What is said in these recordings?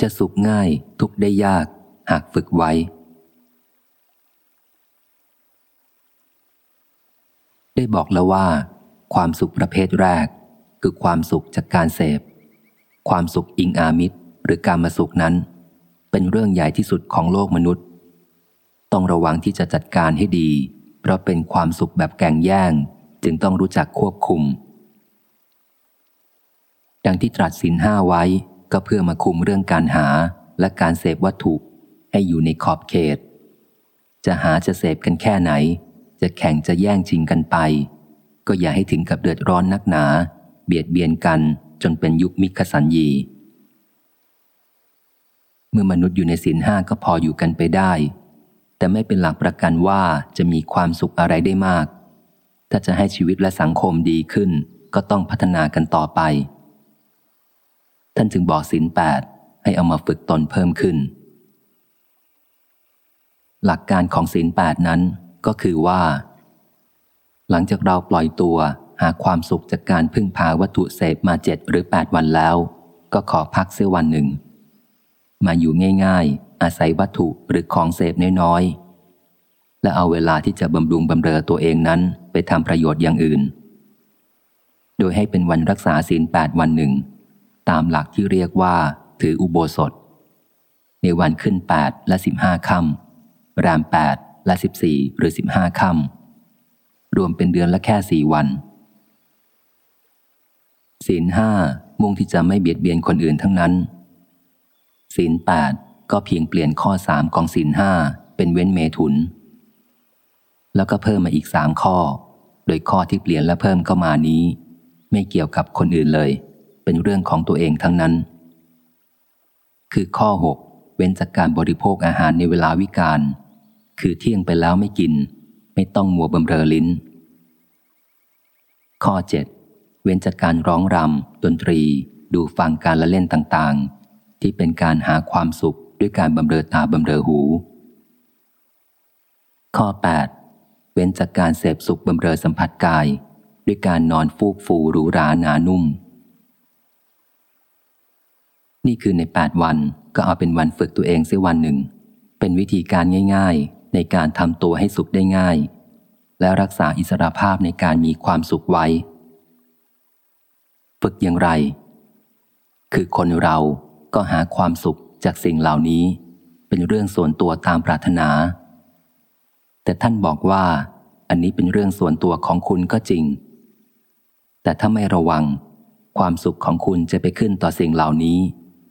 จะสุขง่ายทุกได้ยาก หากฝึกไว้ ได้บอกแล้วว่า ความสุขประเภทแรก คือความสุขจากการเสพ ความสุขอิงอามิตรหรือการมาสุขนั้น เป็นเรื่องใหญ่ที่สุดของโลกมนุษย์ ต้องระวังที่จะจัดการให้ดี เพราะเป็นความสุขแบบแก่งแย่ง จึงต้องรู้จักควบคุม ดังที่ตรัสสินห้าไว้ ก็เพื่อมาคุมเรื่องการหาและการเสพวัตถุให้อยู่ในขอบเขต จะหาจะเสพกันแค่ไหน จะแข่งจะแย่งชิงกันไป ก็อย่าให้ถึงกับเดือดร้อนนักหนา เบียดเบียนกันจนเป็นยุคมิคสัญญี เมื่อมนุษย์อยู่ในศีลห้าก็พออยู่กันไปได้ แต่ไม่เป็นหลักประกันว่าจะมีความสุขอะไรได้มาก ถ้าจะให้ชีวิตและสังคมดีขึ้น ก็ต้องพัฒนากันต่อไป ท่านจึงบอกศีลแปดให้เอามาฝึกตนเพิ่มขึ้น หลักการของศีลแปดนั้นก็คือว่า หลังจากเราปล่อยตัวหาความสุขจากการพึ่งพาวัตถุเสพมาเจ็ดหรือแปดวันแล้ว ก็ขอพักเสียวันหนึ่ง มาอยู่ง่ายๆ อาศัยวัตถุหรือของเสพน้อยๆ และเอาเวลาที่จะบำรุงบำเรอตัวเองนั้นไปทำประโยชน์อย่างอื่น โดยให้เป็นวันรักษาศีลแปดวันหนึ่ง ตามหลักที่เรียกว่าถืออุโบสถ ในวันขึ้นแปดและสิบห้าค่ำรามแปดและสิบสี่หรือสิบห้าค่ำรวมเป็นเดือนละแค่สี่วันศีลห้ามุ่งที่จะไม่เบียดเบียนคนอื่นทั้งนั้นศีลแปดก็เพียงเปลี่ยนข้อสามของศีลห้าเป็นเว้นเมถุน แล้วก็เพิ่มมาอีกสามข้อ โดยข้อที่เปลี่ยนและเพิ่มเข้ามานี้ ไม่เกี่ยวกับคนอื่นเลย เป็นเรื่องของตัวเองทั้งนั้น คือข้อ 6 เว้นจากการบริโภคอาหารในเวลาวิกาลคือเที่ยงไปแล้วไม่กิน ไม่ต้องมัวบำเรอลิ้น ข้อ 7 เว้นจากการร้องรำดนตรี ดูฟังการละเล่นต่างๆ ที่เป็นการหาความสุขด้วยการบำเรอตาบำเรอหู ข้อ 8 เว้นจากการเสพสุขบำเรอสัมผัสกาย ด้วยการนอนฟูกฟูหรูหราหนานุ่ม นี่คือในแปดวันก็เอาเป็นวันฝึกตัวเองเสียวันหนึ่ง เป็นวิธีการง่าย ๆ ในการทำตัวให้สุขได้ง่าย และรักษาอิสรภาพในการมีความสุขไว้ ฝึกอย่างไร คือคนเราก็หาความสุขจากสิ่งเหล่านี้ เป็นเรื่องส่วนตัวตามปรารถนา แต่ท่านบอกว่า อันนี้เป็นเรื่องส่วนตัวของคุณก็จริง แต่ถ้าไม่ระวัง ความสุขของคุณจะไปขึ้นต่อสิ่งเหล่านี้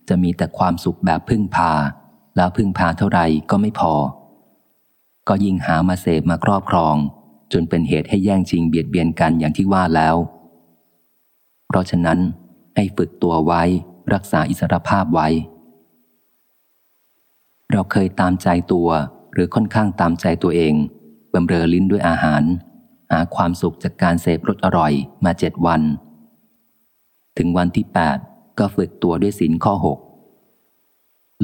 จะมีแต่ความสุขแบบพึ่งพา แล้วพึ่งพาเท่าไรก็ไม่พอ ก็ยิ่งหามาเสพมาครอบครอง จนเป็นเหตุให้แย่งชิงเบียดเบียนกันอย่างที่ว่าแล้ว เพราะฉะนั้นให้ฝึกตัวไว้รักษาอิสรภาพไว้ เราเคยตามใจตัวหรือค่อนข้างตามใจตัวเองบำเรอลิ้นด้วยอาหาร หาความสุขจากการเสพรสอร่อยมาเจ็ดวัน ถึงวันที่แปด ก็ฝึกตัวด้วยศีลข้อหก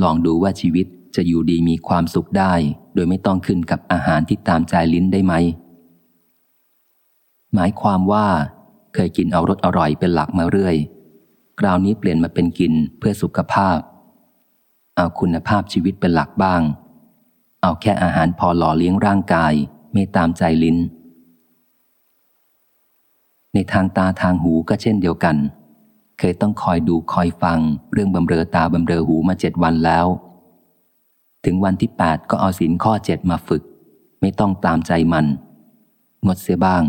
ลองดูว่าชีวิตจะอยู่ดีมีความสุขได้ โดยไม่ต้องขึ้นกับอาหารที่ตามใจลิ้นได้ไหม หมายความว่า เคยกินเอารสอร่อยเป็นหลักมาเรื่อย คราวนี้เปลี่ยนมาเป็นกินเพื่อสุขภาพ เอาคุณภาพชีวิตเป็นหลักบ้าง เอาแค่อาหารพอหล่อเลี้ยงร่างกาย ไม่ตามใจลิ้น ในทางตาทางหูก็เช่นเดียวกันเเคยต้องคอยดูคอยฟัง เรื่องบำเรอตาบำเรอหูมาเจ็ดวันแล้ว ถึงวันที่แปดก็เอาสินข้อเจ็ดมาฝึก ไม่ต้องตามใจมันงดเสียบ้าง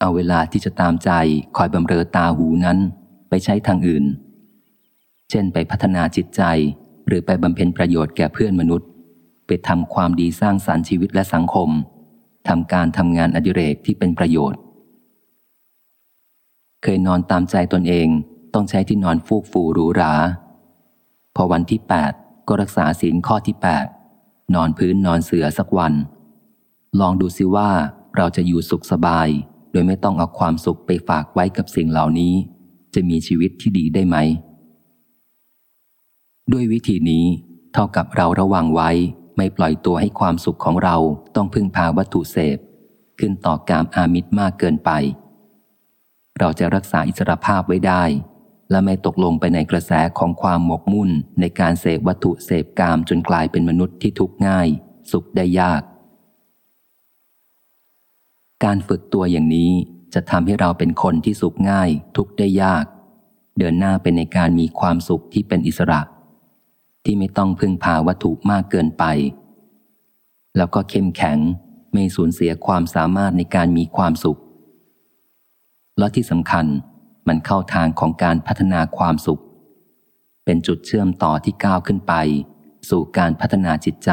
เอาเวลาที่จะตามใจคอยบำเรอตาหูนั้นไปใช้ทางอื่น เช่นไปพัฒนาจิตใจ หรือไปบำเพ็ญประโยชน์แก่เพื่อนมนุษย์ ไปทำความดีสร้างสารรค์ชีวิตและสังคมทำการทำงานอดิเรกที่เป็นประโยชน์ เคยนอนตามใจตนเอง ต้องใช้ที่นอนฟูกฟูหรูหรา พอวันที่แปดก็รักษาศีลข้อที่แปดนอนพื้นนอนเสือสักวัน ลองดูซิว่าเราจะอยู่สุขสบาย โดยไม่ต้องเอาความสุขไปฝากไว้กับสิ่งเหล่านี้ จะมีชีวิตที่ดีได้ไหม ด้วยวิธีนี้เท่ากับเราระวังไว้ไม่ปล่อยตัวให้ความสุขของเราต้องพึ่งพาวัตถุเสพ ขึ้นต่อกามอามิตรมากเกินไป เราจะรักษาอิสรภาพไว้ได้ และไม่ตกลงไปในกระแสของความหมกมุ่นในการเสพวัตถุเสพกามจนกลายเป็นมนุษย์ที่ทุกข์ง่าย สุขได้ยาก การฝึกตัวอย่างนี้จะทำให้เราเป็นคนที่สุขง่าย ทุกข์ได้ยาก เดินหน้าเป็นในการมีความสุขที่เป็นอิสระ ที่ไม่ต้องพึ่งพาวัตถุมากเกินไป แล้วก็เข้มแข็งไม่สูญเสียความสามารถในการมีความสุข และที่สำคัญ มันเข้าทางของการพัฒนาความสุข เป็นจุดเชื่อมต่อที่ก้าวขึ้นไป สู่การพัฒนาจิตใจ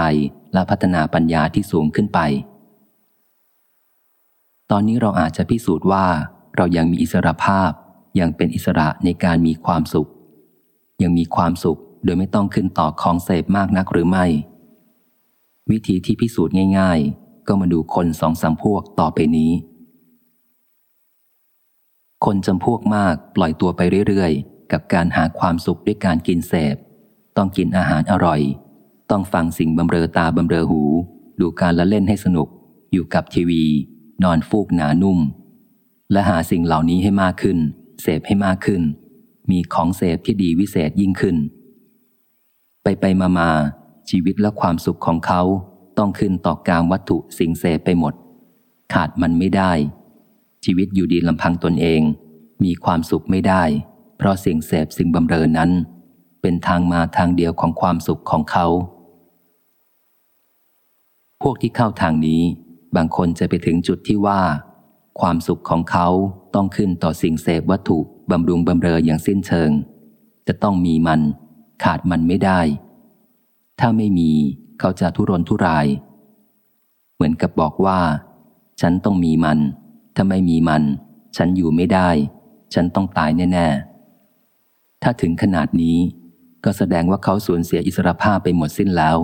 และพัฒนาปัญญาที่สูงขึ้นไป ตอนนี้เราอาจจะพิสูจน์ว่าเรายังมีอิสระภาพ ยังเป็นอิสระในการมีความสุข ยังมีความสุขโดยไม่ต้องขึ้นต่อของเสพมากนักหรือไม่ วิธีที่พิสูจน์ง่าย ๆ ก็มาดูคนสองสามพวกต่อไปนี้ คนจำพวกมากปล่อยตัวไปเรื่อยๆ กับการหาความสุขด้วยการกินเสพ ต้องกินอาหารอร่อย ต้องฟังสิ่งบำเรอตาบำเรอหู ดูการละเล่นให้สนุก อยู่กับทีวี นอนฟูกหนานุ่ม และหาสิ่งเหล่านี้ให้มากขึ้น เสพให้มากขึ้น มีของเสพที่ดีวิเศษยิ่งขึ้น ไปไปมามาชีวิตและความสุขของเขาต้องขึ้นต่อการวัตถุสิ่งเสพไปหมด ขาดมันไม่ได้ ชีวิตอยู่ดีลำพังตนเอง มีความสุขไม่ได้ เพราะสิ่งเสพสิ่งบำเรอนั้น เป็นทางมาทางเดียวของความสุขของเขา พวกที่เข้าทางนี้ บางคนจะไปถึงจุดที่ว่า ความสุขของเขาต้องขึ้นต่อสิ่งเสพวัตถุบำรุงบำเรออย่างสิ้นเชิง จะต้องมีมัน ขาดมันไม่ได้ ถ้าไม่มีเขาจะทุรนทุราย เหมือนกับบอกว่า ฉันต้องมีมัน ถ้าไม่มีมัน ฉันอยู่ไม่ได้ ฉันต้องตายแน่ ๆ ถ้าถึงขนาดนี้ ก็แสดงว่าเขาสูญเสียอิสรภาพไปหมดสิ้นแล้ว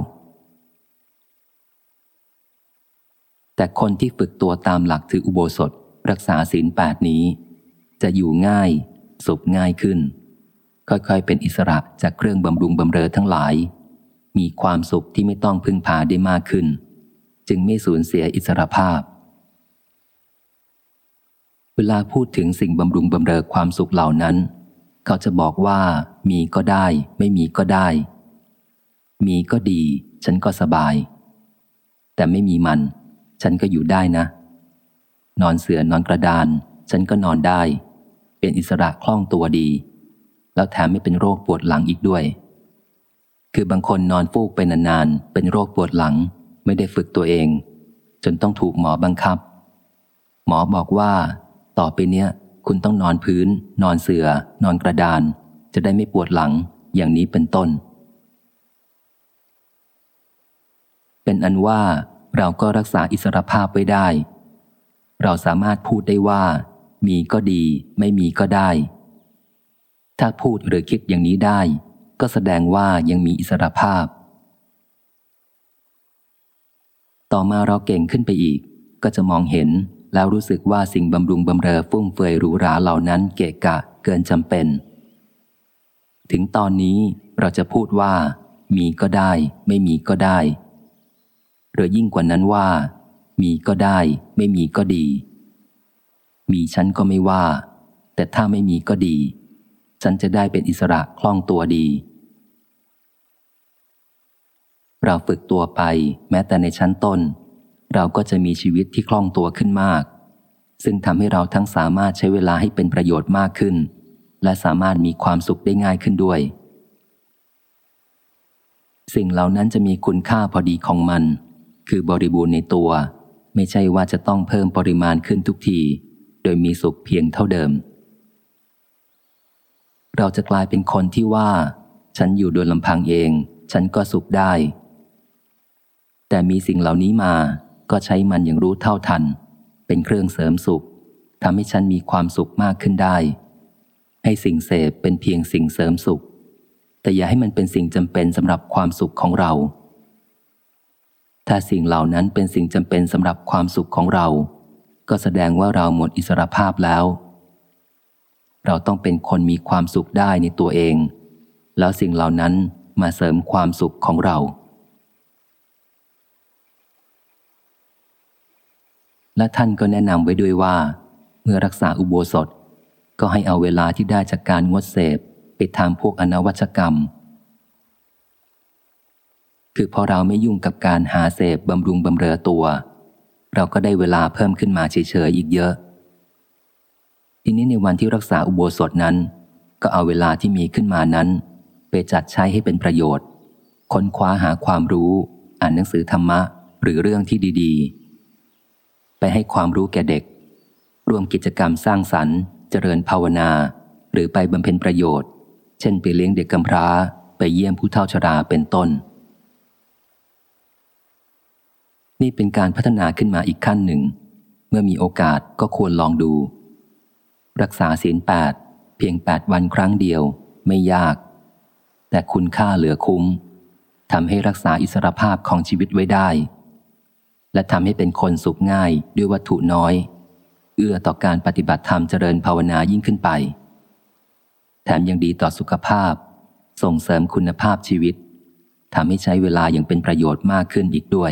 แต่คนที่ฝึกตัวตามหลักถืออุโบสถ รักษาศีลแปดนี้ จะอยู่ง่าย สุขง่ายขึ้น ค่อยๆ เป็นอิสระจากเครื่องบำรุงบำเรอทั้งหลาย มีความสุขที่ไม่ต้องพึ่งพาได้มากขึ้น จึงไม่สูญเสียอิสรภาพ เวลาพูดถึงสิ่งบำรุงบำเรอความสุขเหล่านั้น เขาจะบอกว่า มีก็ได้ ไม่มีก็ได้ มีก็ดี ฉันก็สบาย แต่ไม่มีมัน ฉันก็อยู่ได้นะ นอนเสือนอนกระดาน ฉันก็นอนได้ เป็นอิสระคล่องตัวดี แล้วแถมไม่เป็นโรคปวดหลังอีกด้วย คือบางคนนอนฟูกไปนานๆเป็นโรคปวดหลัง ไม่ได้ฝึกตัวเอง จนต้องถูกหมอบังคับ หมอบอกว่า ต่อไปเนี้ย คุณต้องนอนพื้น นอนเสือ่อ นอนกระดาน จะได้ไม่ปวดหลัง อย่างนี้เป็นต้น เป็นอันว่าเราก็รักษาอิสรภาพไว้ได้ เราสามารถพูดได้ว่า มีก็ดี ไม่มีก็ได้ ถ้าพูดหรือคิดอย่างนี้ได้ ก็แสดงว่ายังมีอิสรภาพ ต่อมาเราเก่งขึ้นไปอีก ก็จะมองเห็น แล้วรู้สึกว่าสิ่งบำรุงบำเรอฟุ่มเฟือยหรูหราเหล่านั้นเกะกะเกินจำเป็น ถึงตอนนี้เราจะพูดว่า มีก็ได้ ไม่มีก็ได้ หรือยิ่งกว่านั้นว่า มีก็ได้ ไม่มีก็ดี มีฉันก็ไม่ว่า แต่ถ้าไม่มีก็ดี ฉันจะได้เป็นอิสระคล่องตัวดี เราฝึกตัวไป แม้แต่ในชั้นต้นเราก็จะมีชีวิตที่คล่องตัวขึ้นมาก ซึ่งทำให้เราทั้งสามารถใช้เวลาให้เป็นประโยชน์มากขึ้น และสามารถมีความสุขได้ง่ายขึ้นด้วย สิ่งเหล่านั้นจะมีคุณค่าพอดีของมัน คือบริบูรณ์ในตัว ไม่ใช่ว่าจะต้องเพิ่มปริมาณขึ้นทุกที โดยมีสุขเพียงเท่าเดิม เราจะกลายเป็นคนที่ว่า ฉันอยู่โดยลำพังเอง ฉันก็สุขได้ แต่มีสิ่งเหล่านี้มาก็ใช้มันอย่างรู้เท่าทัน เป็นเครื่องเสริมสุขทำให้ฉันมีความสุขมากขึ้นได้ ให้สิ่งเสพเป็นเพียงสิ่งเสริมสุข แต่อย่าให้มันเป็นสิ่งจำเป็นสำหรับความสุขของเรา ถ้าสิ่งเหล่านั้นเป็นสิ่งจำเป็นสำหรับความสุขของเรา ก็แสดงว่าเราหมดอิสรภาพแล้ว เราต้องเป็นคนมีความสุขได้ในตัวเอง แล้วสิ่งเหล่านั้นมาเสริมความสุขของเรา และท่านก็แนะนำไว้ด้วยว่า เมื่อรักษาอุโบสถ ก็ให้เอาเวลาที่ได้จากการงดเสพไปทำพวกอนวัชกรรม คือพอเราไม่ยุ่งกับการหาเสพบำรุงบำเรอตัว เราก็ได้เวลาเพิ่มขึ้นมาเฉยๆอีกเยอะ ทีนี้ในวันที่รักษาอุโบสถนั้น ก็เอาเวลาที่มีขึ้นมานั้น ไปจัดใช้ให้เป็นประโยชน์ ค้นคว้าหาความรู้ อ่านหนังสือธรรมะ หรือเรื่องที่ดี ๆ ให้ความรู้แก่เด็กร่วมกิจกรรมสร้างสรรค์ เจริญภาวนา หรือไปบำเพ็ญประโยชน์ เช่นไปเลี้ยงเด็กกำพร้า ไปเยี่ยมผู้เฒ่าชราเป็นต้น นี่เป็นการพัฒนาขึ้นมาอีกขั้นหนึ่ง เมื่อมีโอกาสก็ควรลองดู รักษาศีลแปดเพียงแปดวันครั้งเดียวไม่ยาก แต่คุณค่าเหลือคุ้มทำให้รักษาอิสรภาพของชีวิตไว้ได้ และทำให้เป็นคนสุขง่ายด้วยวัตถุน้อย เอื้อต่อการปฏิบัติธรรมเจริญภาวนายิ่งขึ้นไป แถมยังดีต่อสุขภาพ ส่งเสริมคุณภาพชีวิตทำให้ใช้เวลาอย่างเป็นประโยชน์มากขึ้นอีกด้วย